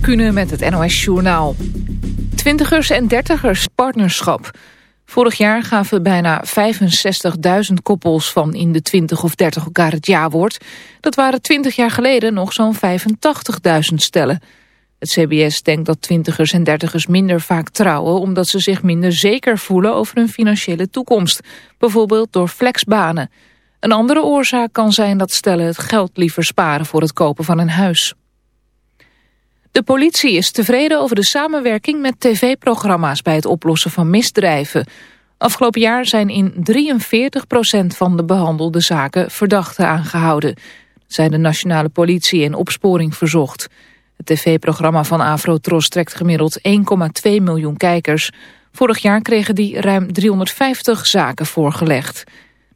Kunnen met het NOS Journaal. Twintigers en dertigers partnerschap. Vorig jaar gaven bijna 65.000 koppels van in de 20 of 30 elkaar het ja-woord. Dat waren 20 jaar geleden nog zo'n 85.000 stellen. Het CBS denkt dat twintigers en dertigers minder vaak trouwen... omdat ze zich minder zeker voelen over hun financiële toekomst. Bijvoorbeeld door flexbanen. Een andere oorzaak kan zijn dat stellen het geld liever sparen voor het kopen van een huis. De politie is tevreden over de samenwerking met tv-programma's bij het oplossen van misdrijven. Afgelopen jaar zijn in 43% van de behandelde zaken verdachten aangehouden. Zijn de nationale politie in opsporing verzocht. Het tv-programma van Afrotros trekt gemiddeld 1,2 miljoen kijkers. Vorig jaar kregen die ruim 350 zaken voorgelegd.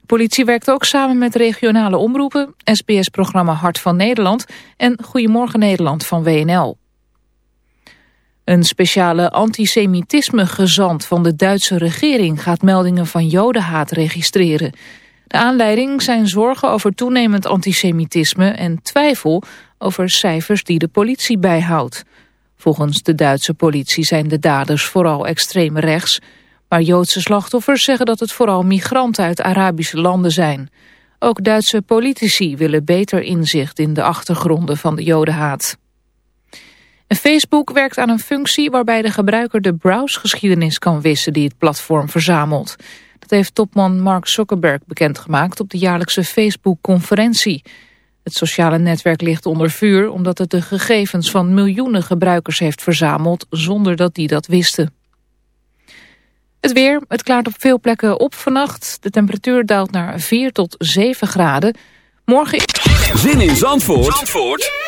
De politie werkt ook samen met regionale omroepen, SBS-programma Hart van Nederland en Goedemorgen Nederland van WNL. Een speciale antisemitisme-gezant van de Duitse regering gaat meldingen van jodenhaat registreren. De aanleiding zijn zorgen over toenemend antisemitisme en twijfel over cijfers die de politie bijhoudt. Volgens de Duitse politie zijn de daders vooral extreem rechts, maar Joodse slachtoffers zeggen dat het vooral migranten uit Arabische landen zijn. Ook Duitse politici willen beter inzicht in de achtergronden van de jodenhaat. Facebook werkt aan een functie waarbij de gebruiker de browsgeschiedenis kan wissen die het platform verzamelt. Dat heeft topman Mark Zuckerberg bekendgemaakt op de jaarlijkse Facebook-conferentie. Het sociale netwerk ligt onder vuur omdat het de gegevens van miljoenen gebruikers heeft verzameld zonder dat die dat wisten. Het weer, het klaart op veel plekken op vannacht. De temperatuur daalt naar 4 tot 7 graden. Morgen... Zin in Zandvoort, Zandvoort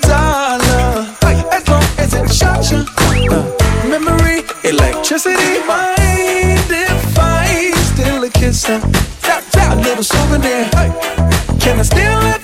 Dollar. As long as it shocks you. Uh, memory, electricity. Mind if I steal a kiss? Uh, a little souvenir. Can I steal it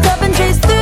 cup and chase thrills.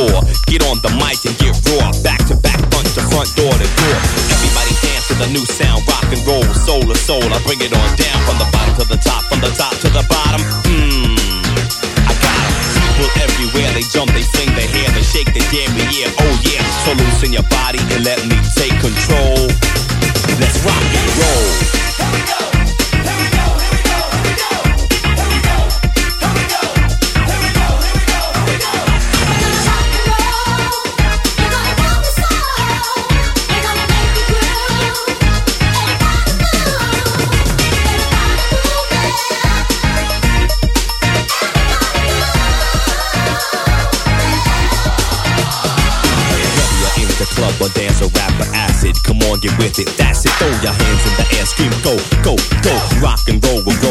Before. Get on the mic and get raw. Back to back, front to front, door to door. Everybody dance to the new sound, rock and roll, soul to soul. I bring it on down from the bottom to the top, from the top to the bottom. Mmm, I got 'em. People everywhere, they jump, they sing, they hair, they shake, they dairy, yeah, oh yeah. So loosen your body and let me take control.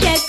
Bang.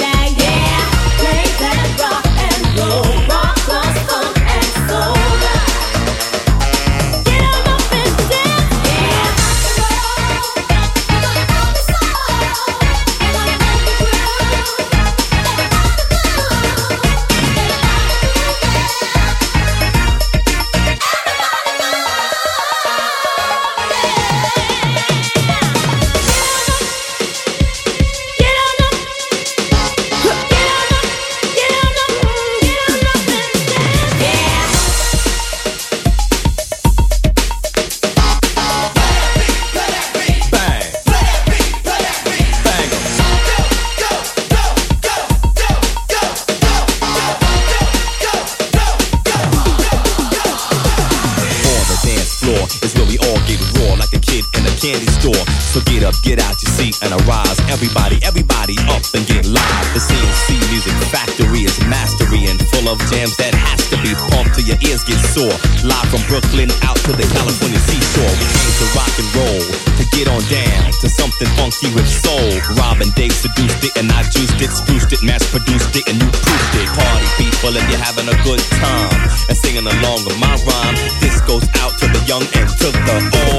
People, if you're having a good time and singing along with my rhyme, this goes out to the young and to the old.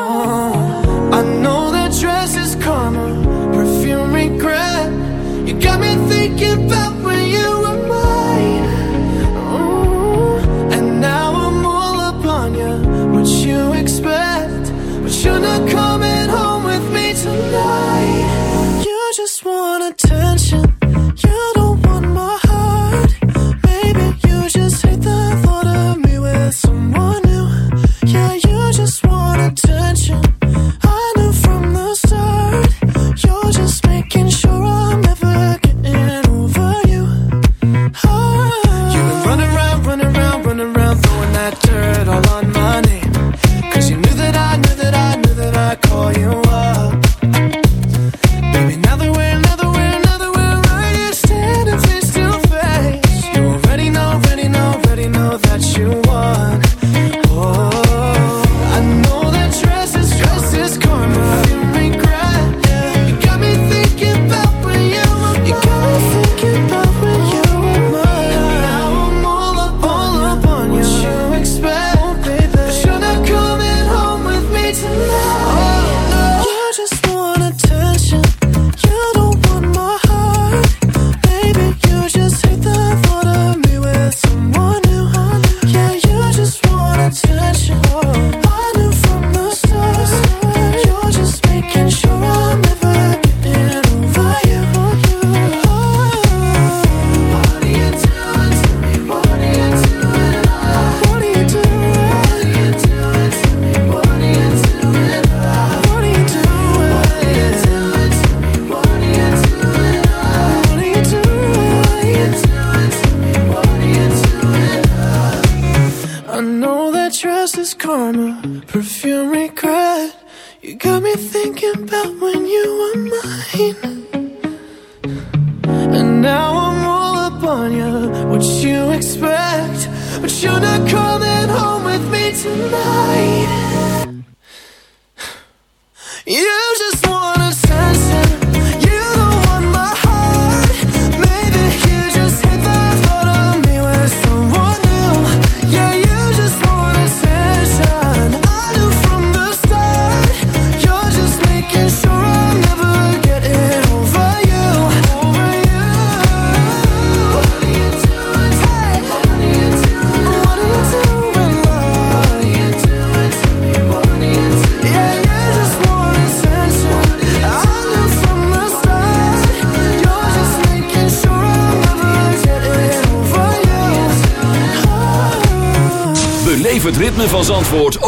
I know that dress is karma, perfume regret. You got me thinking about when you were mine. Ooh, and now I'm all up on you. What you expect? But you're not coming home with me tonight. You just want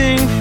waiting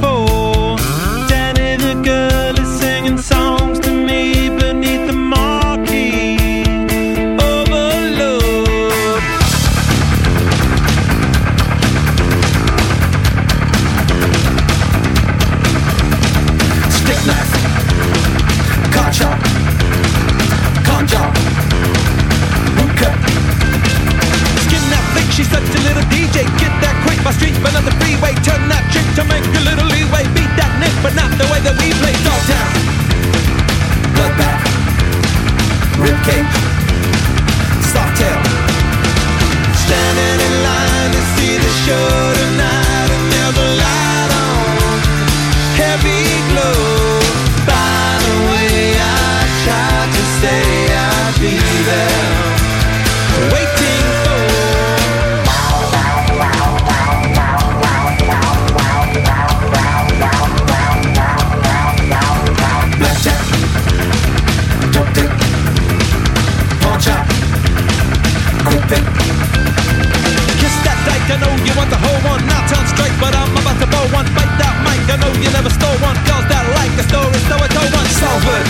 you never stole one. Girls that like the story, so I told one. Salford,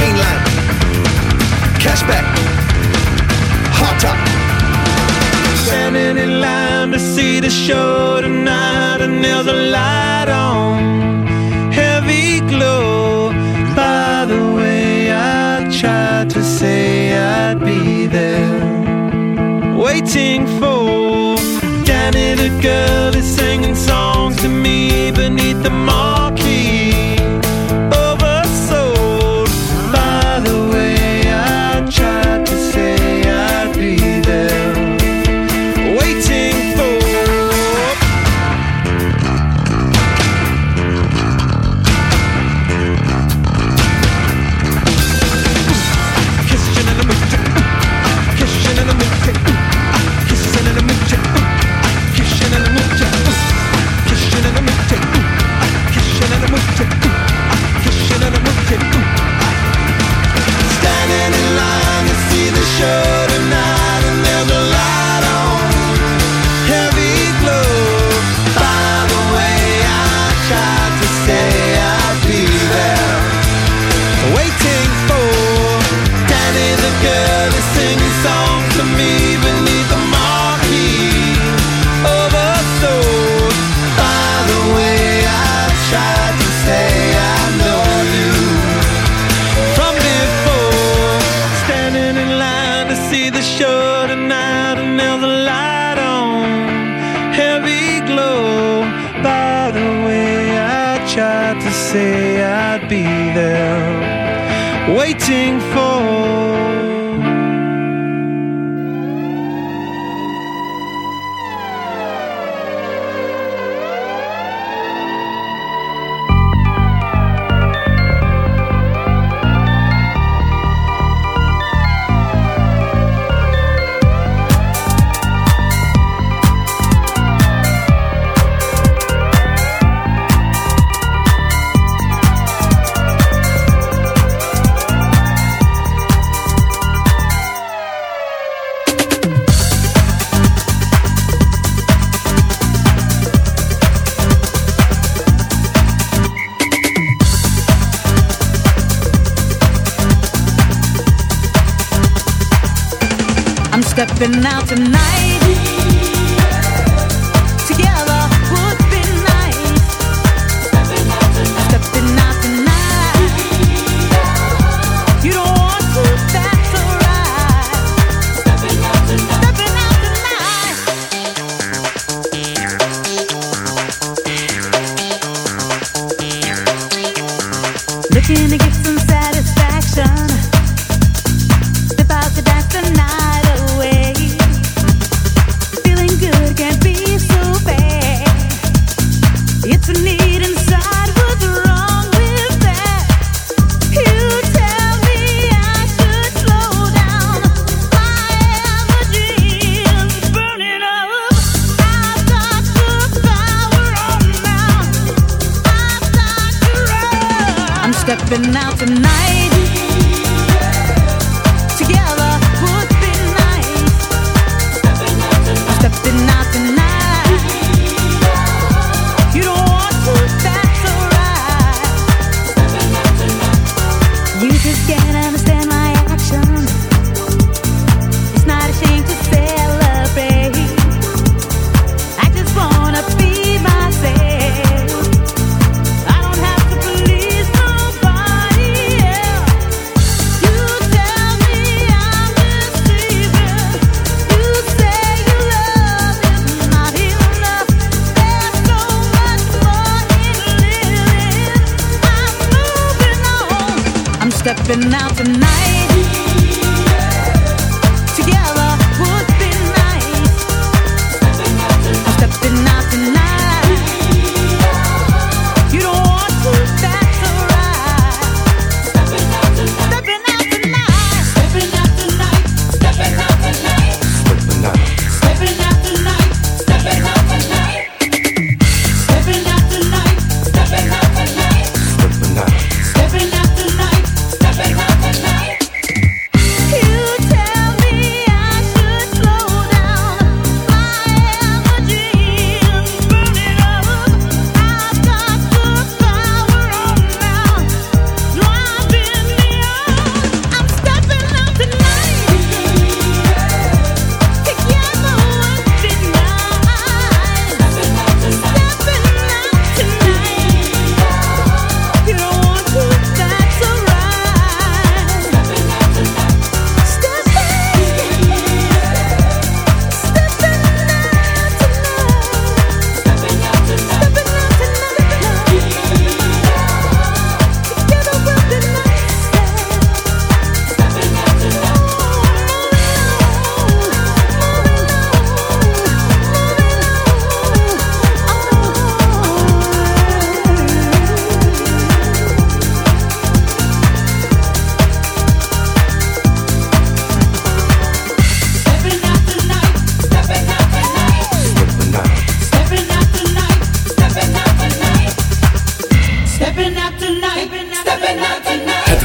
mainland, cashback, hot top. Standing in line to see the show tonight, and there's a light on, heavy glow. By the way, I tried to say I'd be there, waiting for Danny the girl.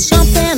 something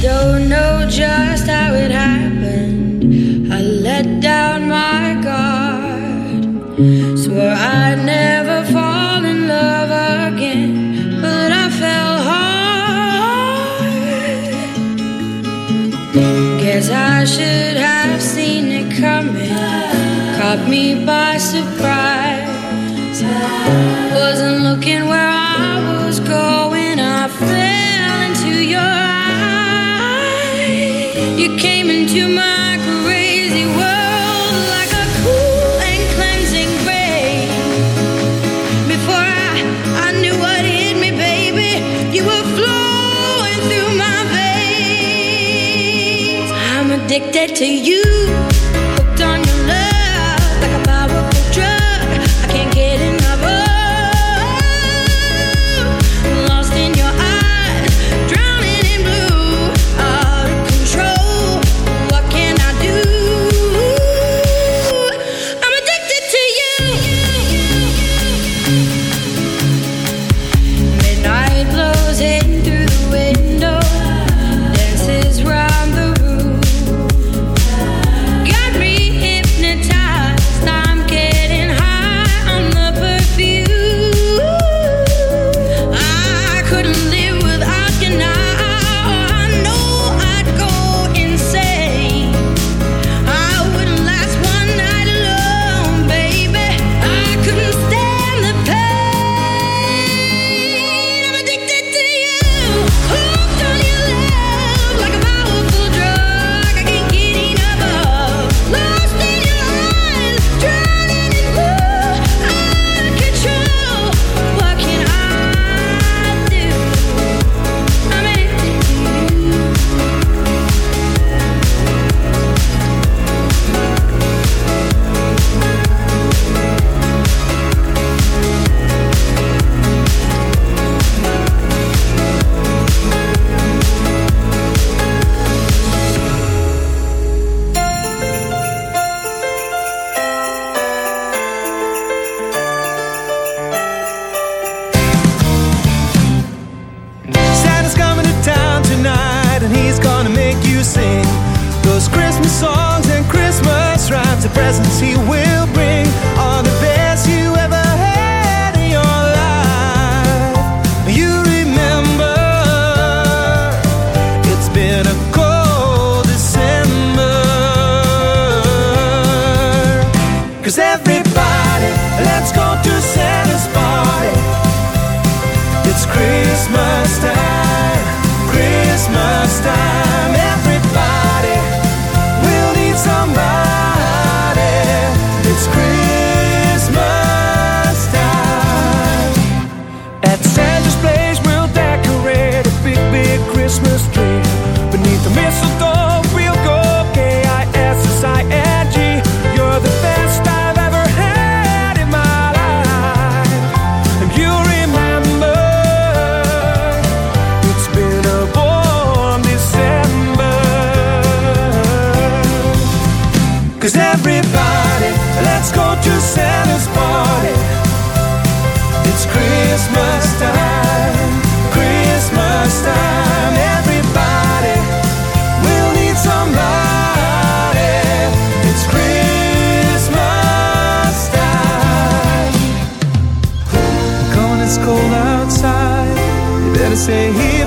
Don't know just how it happened. to you.